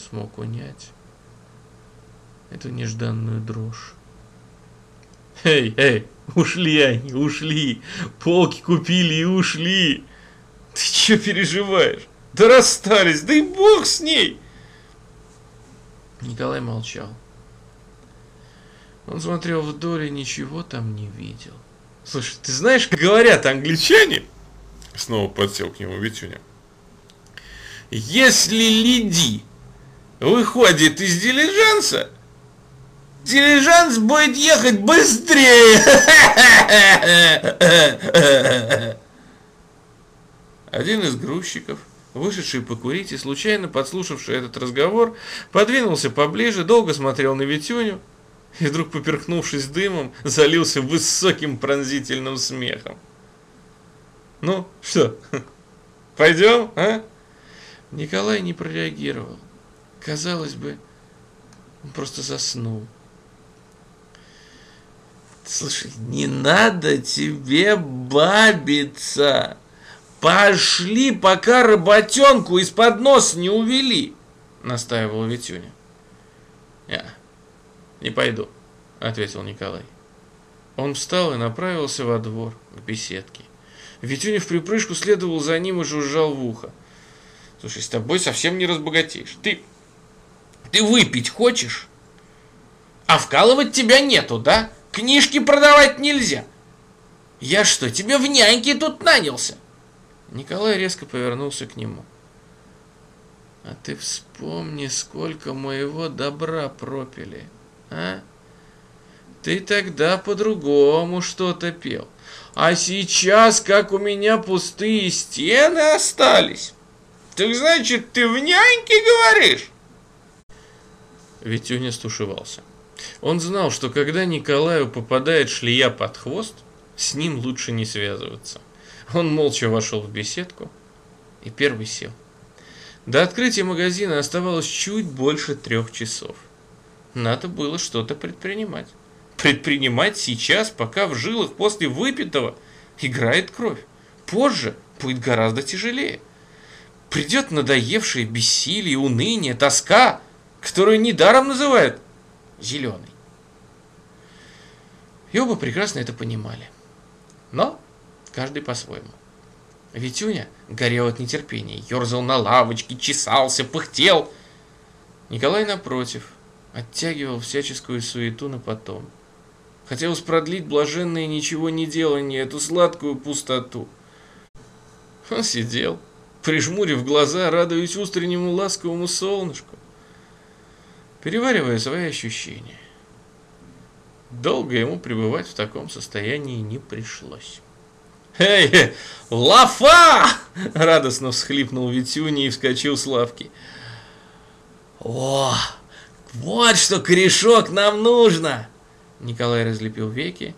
смог унять эту нежданную дрожь. Эй, эй, ушли они, ушли. Полки купили и ушли. Ты че переживаешь? Да расстались, да и бог с ней. Николай молчал. Он смотрел вдоль и ничего там не видел. Слушай, ты знаешь, как говорят англичане? Снова подсел к нему Витюня. Если леди выходит из дилижанса, дилижанс будет ехать быстрее. Один из грузчиков, вышедший покурить и случайно подслушавший этот разговор, подвинулся поближе, долго смотрел на Витюню и вдруг, поперхнувшись дымом, залился высоким пронзительным смехом. Ну, что, пойдем, а? Николай не прореагировал. Казалось бы, он просто заснул. Слушай, не надо тебе бабиться. Пошли, пока работенку из-под носа не увели, настаивал Витюня. Я не пойду, ответил Николай. Он встал и направился во двор, к беседке. Витюня в припрыжку следовал за ним и жужжал в ухо. Слушай, с тобой совсем не разбогатеешь. Ты, ты выпить хочешь? А вкалывать тебя нету, да? Книжки продавать нельзя. Я что, тебе в няньке тут нанялся? Николай резко повернулся к нему. А ты вспомни, сколько моего добра пропили, а? Ты тогда по-другому что-то пел. А сейчас, как у меня пустые стены остались. Так значит, ты в няньке говоришь? Витюня стушевался. Он знал, что когда Николаю попадает шлея под хвост, с ним лучше не связываться. Он молча вошел в беседку и первый сел. До открытия магазина оставалось чуть больше трех часов. Надо было что-то предпринимать. Предпринимать сейчас, пока в жилах после выпитого играет кровь. Позже будет гораздо тяжелее. Придет надоевшее бессилие, уныние, тоска, которую недаром называют зеленой. И оба прекрасно это понимали. Но каждый по-своему. Витюня горел от нетерпения, ерзал на лавочке, чесался, пыхтел. Николай, напротив, оттягивал всяческую суету на потом. Хотелось продлить блаженное ничего не делание, эту сладкую пустоту. Он сидел, прижмурив глаза, радуясь утреннему ласковому солнышку, переваривая свои ощущения. Долго ему пребывать в таком состоянии не пришлось. «Эй, лафа!» – радостно всхлипнул Витюни и вскочил с лавки. «О, вот что, корешок, нам нужно!» Николай разлепил веки,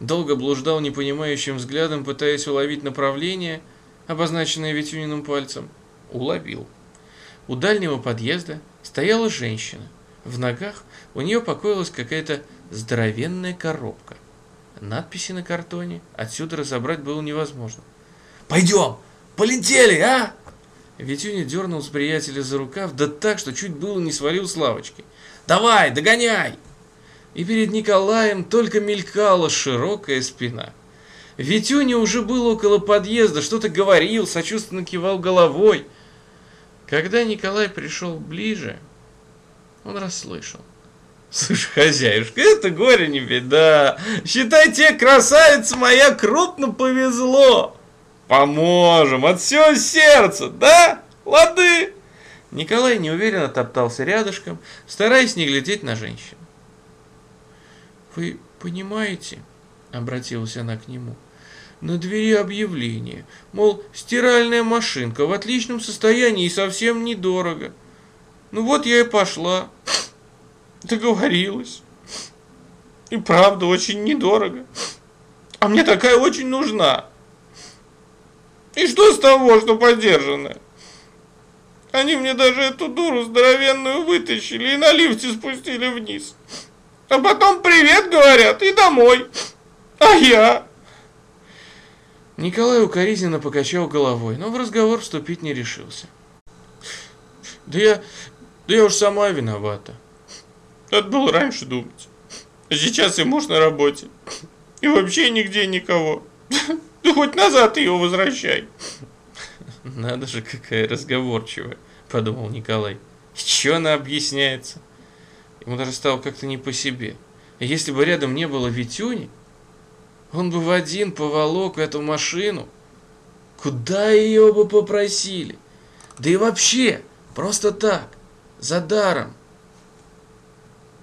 долго блуждал непонимающим взглядом, пытаясь уловить направление, обозначенное Витюниным пальцем. Уловил. У дальнего подъезда стояла женщина. В ногах у нее покоилась какая-то здоровенная коробка. Надписи на картоне отсюда разобрать было невозможно. «Пойдем! Полетели, а!» Витюня дернул с приятеля за рукав, да так, что чуть было не свалил с лавочки. «Давай, догоняй!» И перед Николаем только мелькала широкая спина. Витюня уже был около подъезда, что-то говорил, сочувственно кивал головой. Когда Николай пришел ближе, он расслышал. Слушай, хозяюшка, это горе не беда. Считай, тебе, красавица моя, крупно повезло. Поможем от всего сердца, да? Лады. Николай неуверенно топтался рядышком, стараясь не глядеть на женщину. «Вы понимаете?» — обратилась она к нему. «На двери объявление, мол, стиральная машинка в отличном состоянии и совсем недорого. Ну вот я и пошла. Договорилась. И правда очень недорого. А мне такая очень нужна. И что с того, что подержанная? Они мне даже эту дуру здоровенную вытащили и на лифте спустили вниз. А потом привет говорят и домой. А я? Николай укоризненно покачал головой, но в разговор вступить не решился. Да я Да я уж сама виновата. Надо было раньше думать. А сейчас и муж на работе. И вообще нигде никого. Ну хоть назад ее возвращай. Надо же, какая разговорчивая, подумал Николай. Че она объясняется? Ему даже стало как-то не по себе. Если бы рядом не было Витюни, он бы в один поволок эту машину. Куда ее бы попросили? Да и вообще, просто так, за даром.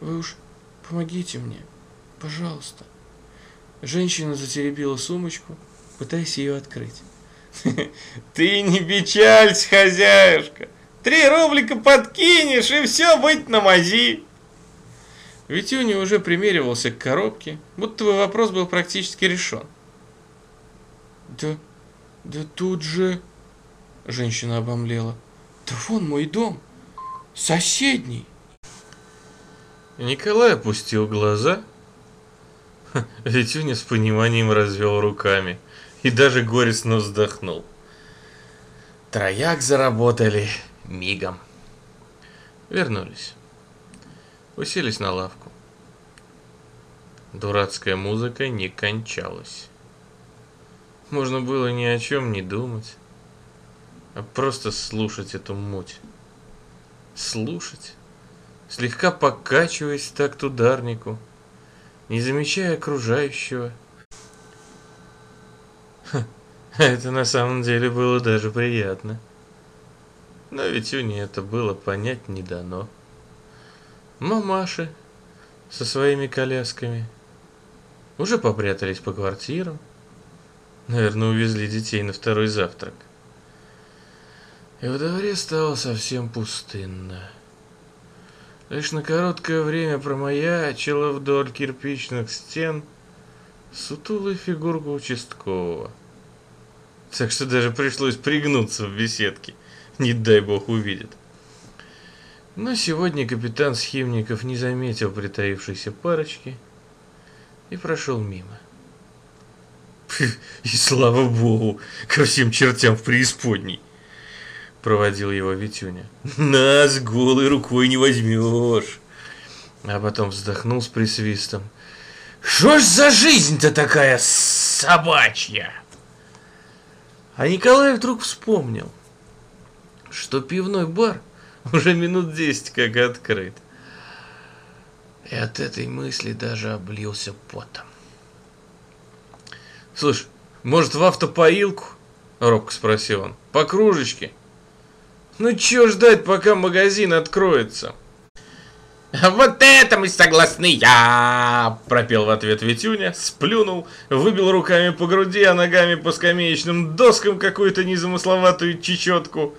Вы уж помогите мне, пожалуйста. Женщина затеребила сумочку, пытаясь ее открыть. Ты не печалься, хозяюшка. Три рублика подкинешь, и все быть на мази. Витюня уже примеривался к коробке, будто бы вопрос был практически решен. Да, да тут же... Женщина обомлела. Да вон мой дом, соседний. Николай опустил глаза. Витюня с пониманием развел руками и даже горестно вздохнул. Трояк заработали мигом. Вернулись. Уселись на лавку. Дурацкая музыка не кончалась. Можно было ни о чем не думать, а просто слушать эту муть. Слушать, слегка покачиваясь так ударнику, не замечая окружающего – Это на самом деле было даже приятно. Но ведь у нее это было понять не дано. Мамаши со своими колясками уже попрятались по квартирам. Наверное, увезли детей на второй завтрак. И в дворе стало совсем пустынно. Лишь на короткое время промаячила вдоль кирпичных стен сутулая фигурка участкового – так что даже пришлось пригнуться в беседке. Не дай бог увидит. Но сегодня капитан Схимников не заметил притаившейся парочки и прошел мимо. И слава богу, ко всем чертям в преисподней, проводил его Витюня. Нас голой рукой не возьмешь. А потом вздохнул с присвистом. Что ж за жизнь-то такая собачья? А Николай вдруг вспомнил, что пивной бар уже минут десять как открыт. И от этой мысли даже облился потом. «Слушай, может, в автопоилку?» — робко спросил он. «По кружечке?» «Ну чё ждать, пока магазин откроется?» «Вот это мы согласны я!» Пропел в ответ Витюня, сплюнул, выбил руками по груди, а ногами по скамеечным доскам какую-то незамысловатую чечетку.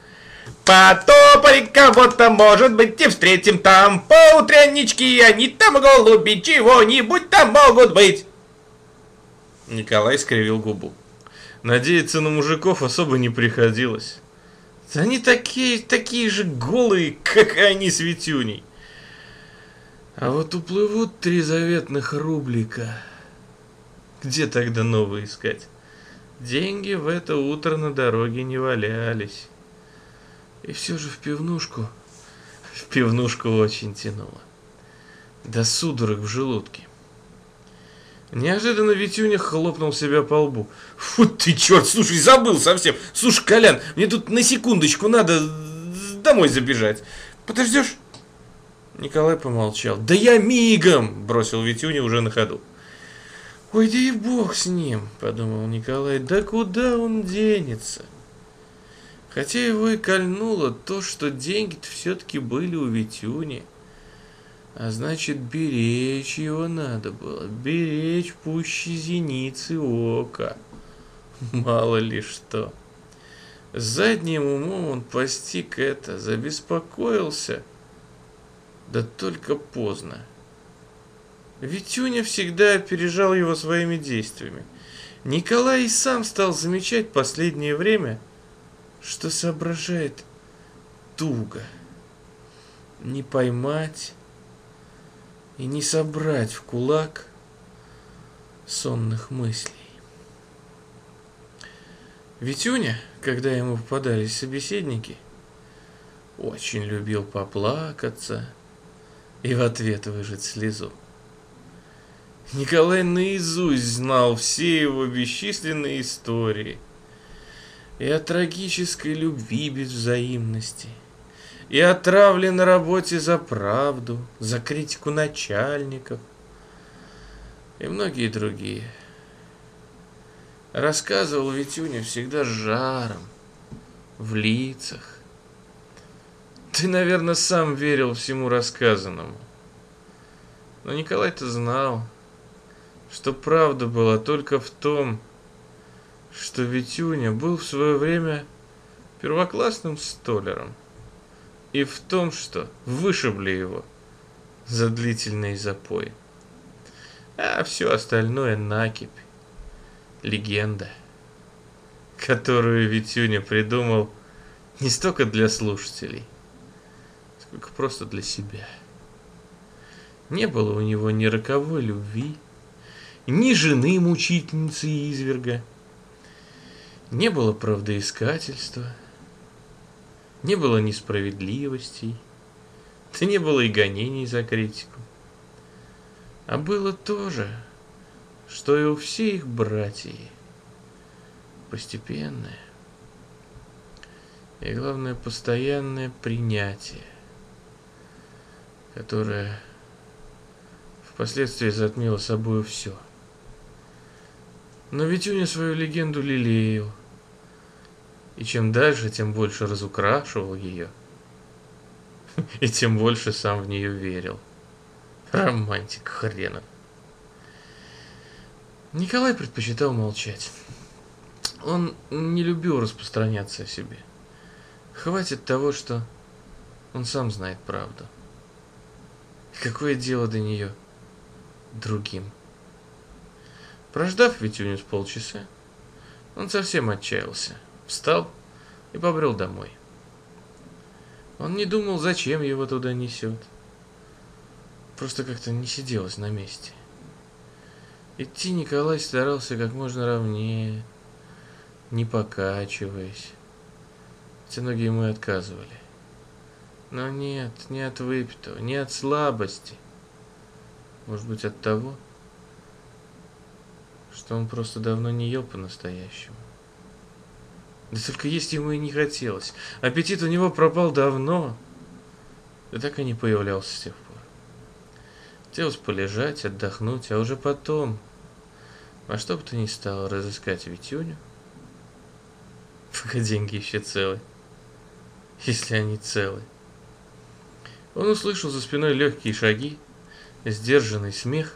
Потопали кого-то, может быть, и встретим там по утренничке, они там голуби чего-нибудь там могут быть. Николай скривил губу. Надеяться на мужиков особо не приходилось. Они такие, такие же голые, как и они с Витюней. А вот уплывут три заветных рублика. Где тогда новые искать? Деньги в это утро на дороге не валялись. И все же в пивнушку, в пивнушку очень тянуло. До судорог в желудке. Неожиданно Витюня хлопнул себя по лбу. Фу ты, черт, слушай, забыл совсем. Слушай, Колян, мне тут на секундочку надо домой забежать. Подождешь? Николай помолчал. «Да я мигом!» – бросил Витюня уже на ходу. «Ой, да и бог с ним!» – подумал Николай. «Да куда он денется?» Хотя его и кольнуло то, что деньги-то все-таки были у Витюни. А значит, беречь его надо было. Беречь пуще зеницы ока. Мало ли что. Задним умом он постиг это, забеспокоился – да только поздно. Витюня всегда опережал его своими действиями. Николай и сам стал замечать последнее время, что соображает туго. Не поймать и не собрать в кулак сонных мыслей. Витюня, когда ему попадались собеседники, очень любил поплакаться и в ответ выжать слезу. Николай наизусть знал все его бесчисленные истории и о трагической любви без взаимности, и о травле на работе за правду, за критику начальников и многие другие. Рассказывал Витюня всегда с жаром, в лицах. Ты, наверное, сам верил всему рассказанному. Но Николай-то знал, что правда была только в том, что Витюня был в свое время первоклассным столером, и в том, что вышибли его за длительные запои. А все остальное накипь, легенда, которую Витюня придумал не столько для слушателей, сколько просто для себя. Не было у него ни роковой любви, ни жены мучительницы изверга. Не было правдоискательства, не было несправедливостей, да не было и гонений за критику. А было то же, что и у всех братьев, постепенное и, главное, постоянное принятие, которое впоследствии затмило собой все – но Витюня свою легенду лелеял. И чем дальше, тем больше разукрашивал ее. И тем больше сам в нее верил. Романтик хренов. Николай предпочитал молчать. Он не любил распространяться о себе. Хватит того, что он сам знает правду. Какое дело до нее другим? Прождав Витюню с полчаса, он совсем отчаялся, встал и побрел домой. Он не думал, зачем его туда несет. Просто как-то не сиделось на месте. Идти Николай старался как можно ровнее, не покачиваясь. Хотя ноги ему и отказывали. Но нет, не от выпитого, не от слабости. Может быть, от того, что он просто давно не ел по-настоящему. Да только есть ему и не хотелось. Аппетит у него пропал давно. Да так и не появлялся с тех пор. Хотелось полежать, отдохнуть, а уже потом, во что бы то ни стало, разыскать Витюню. Пока деньги еще целы. Если они целы. Он услышал за спиной легкие шаги, сдержанный смех.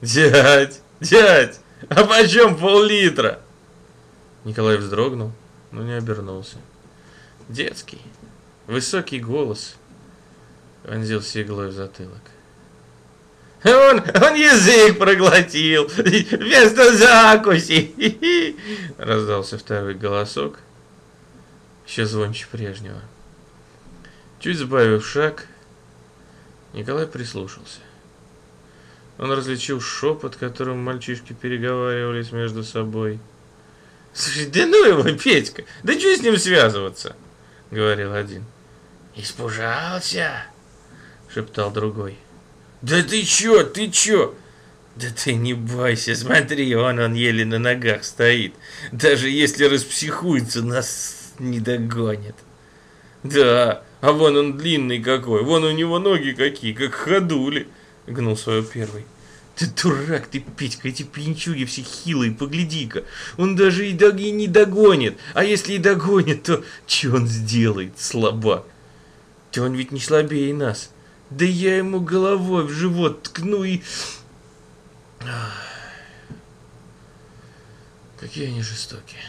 «Дядь!» Дядь, а почем пол-литра? Николай вздрогнул, но не обернулся. Детский, высокий голос вонзился иглой в затылок. Он, он язык проглотил вместо закуси. Раздался второй голосок, еще звонче прежнего. Чуть сбавив шаг, Николай прислушался. Он различил шепот, которым мальчишки переговаривались между собой. «Слушай, да ну его, Петька! Да что с ним связываться?» — говорил один. «Испужался?» — шептал другой. «Да ты чё, ты чё?» «Да ты не бойся, смотри, он, он еле на ногах стоит. Даже если распсихуется, нас не догонит». «Да, а вон он длинный какой, вон у него ноги какие, как ходули» гнул свою первый. Ты дурак, ты, Петька, эти пьянчуги все хилые, погляди-ка. Он даже и, дог... и не догонит. А если и догонит, то что он сделает, слабак? Да он ведь не слабее нас. Да я ему головой в живот ткну и... Какие они жестокие,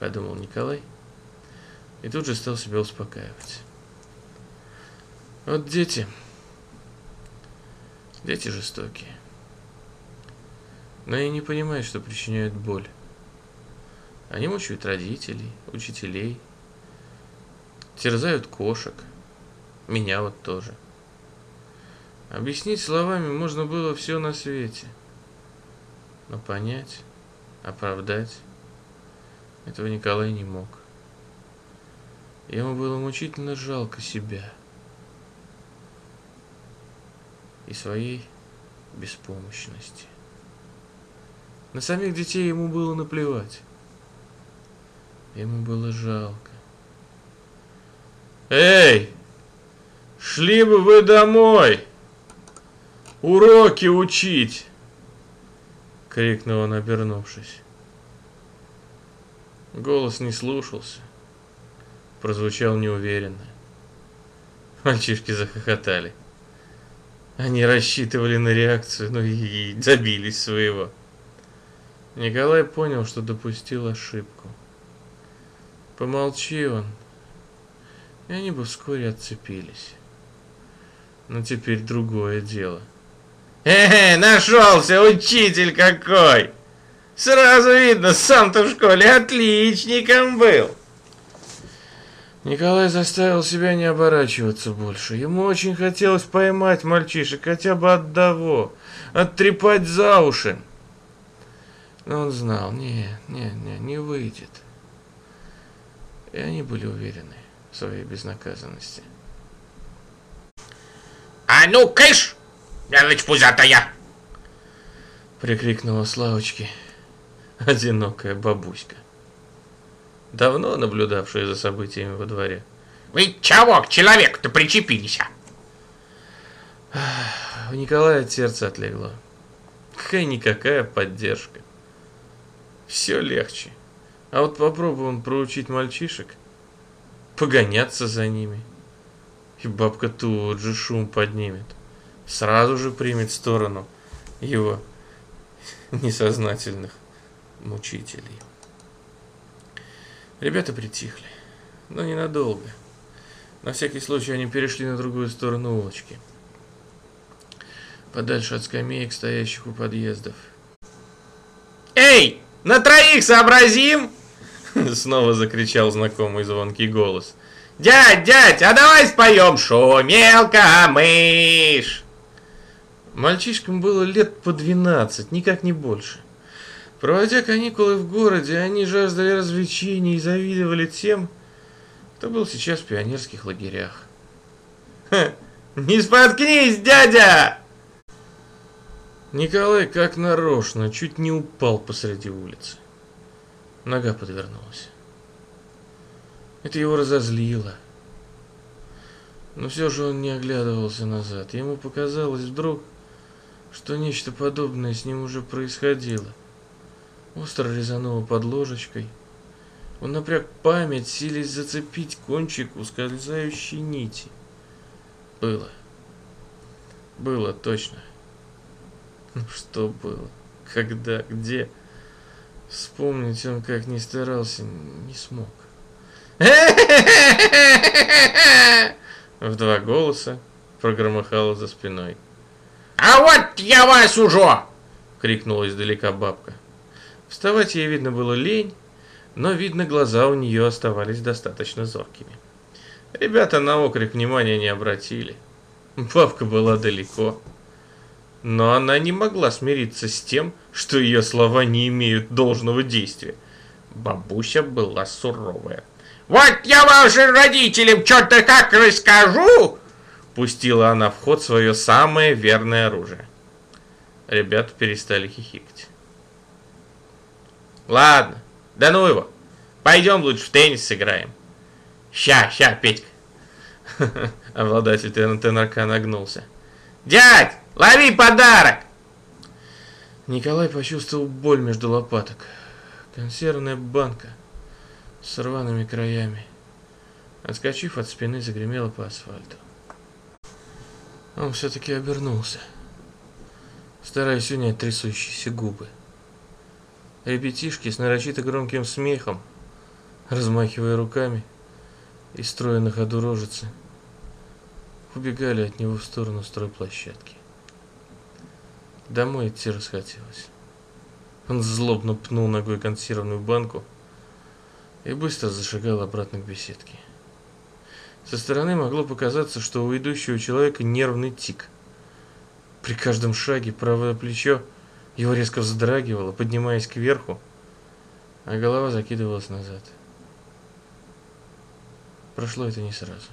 подумал Николай. И тут же стал себя успокаивать. Вот дети, Дети жестокие. Но я не понимаю, что причиняют боль. Они мучают родителей, учителей, терзают кошек. Меня вот тоже. Объяснить словами можно было все на свете. Но понять, оправдать, этого Николай не мог. Ему было мучительно жалко себя и своей беспомощности. На самих детей ему было наплевать. Ему было жалко. «Эй! Шли бы вы домой! Уроки учить!» — крикнул он, обернувшись. Голос не слушался, прозвучал неуверенно. Мальчишки захохотали. Они рассчитывали на реакцию, но и добились своего. Николай понял, что допустил ошибку. Помолчи он, и они бы вскоре отцепились. Но теперь другое дело. «Э, нашелся учитель какой! Сразу видно, сам-то в школе отличником был!» Николай заставил себя не оборачиваться больше. Ему очень хотелось поймать мальчишек хотя бы одного, оттрепать за уши. Но он знал, не, не, не, не выйдет. И они были уверены в своей безнаказанности. «А ну, кыш! Мелочь пузатая!» Прикрикнула Славочки одинокая бабуська, давно наблюдавшая за событиями во дворе. «Вы чего к человеку-то причепились?» У Николая от сердца отлегло. Какая-никакая поддержка все легче. А вот попробуй он проучить мальчишек, погоняться за ними. И бабка тут же шум поднимет. Сразу же примет сторону его несознательных мучителей. Ребята притихли, но ненадолго. На всякий случай они перешли на другую сторону улочки. Подальше от скамеек, стоящих у подъездов. «Эй!» На троих сообразим!» Снова закричал знакомый звонкий голос. «Дядь, дядь, а давай споем шумелка, мышь!» Мальчишкам было лет по двенадцать, никак не больше. Проводя каникулы в городе, они жаждали развлечений и завидовали тем, кто был сейчас в пионерских лагерях. «Не споткнись, дядя!» Николай, как нарочно, чуть не упал посреди улицы. Нога подвернулась. Это его разозлило. Но все же он не оглядывался назад. Ему показалось вдруг, что нечто подобное с ним уже происходило. Остро резануло под ложечкой. Он напряг память, силясь зацепить кончик ускользающей нити. Было. Было точно. Ну что было? Когда? Где? Вспомнить он как ни старался, не смог. В два голоса прогромыхало за спиной. «А вот я вас уже!» — крикнула издалека бабка. Вставать ей, видно, было лень, но, видно, глаза у нее оставались достаточно зоркими. Ребята на окрик внимания не обратили. Бабка была далеко. Но она не могла смириться с тем, что ее слова не имеют должного действия. Бабуся была суровая. «Вот я вашим родителям что-то как расскажу!» Пустила она в ход свое самое верное оружие. Ребята перестали хихикать. «Ладно, да ну его. Пойдем лучше в теннис сыграем». «Ща, ща, Петька». Обладатель тенорка нагнулся. «Дядь, Лови подарок!» Николай почувствовал боль между лопаток. Консервная банка с рваными краями. Отскочив от спины, загремела по асфальту. Он все-таки обернулся, стараясь унять трясущиеся губы. Ребятишки с нарочито громким смехом, размахивая руками и строя на ходу рожицы, убегали от него в сторону стройплощадки. Домой идти расхотелось. Он злобно пнул ногой консервную банку и быстро зашагал обратно к беседке. Со стороны могло показаться, что у идущего человека нервный тик. При каждом шаге правое плечо его резко вздрагивало, поднимаясь кверху, а голова закидывалась назад. прошло это не сразу.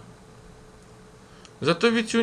Зато Витюня